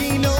si no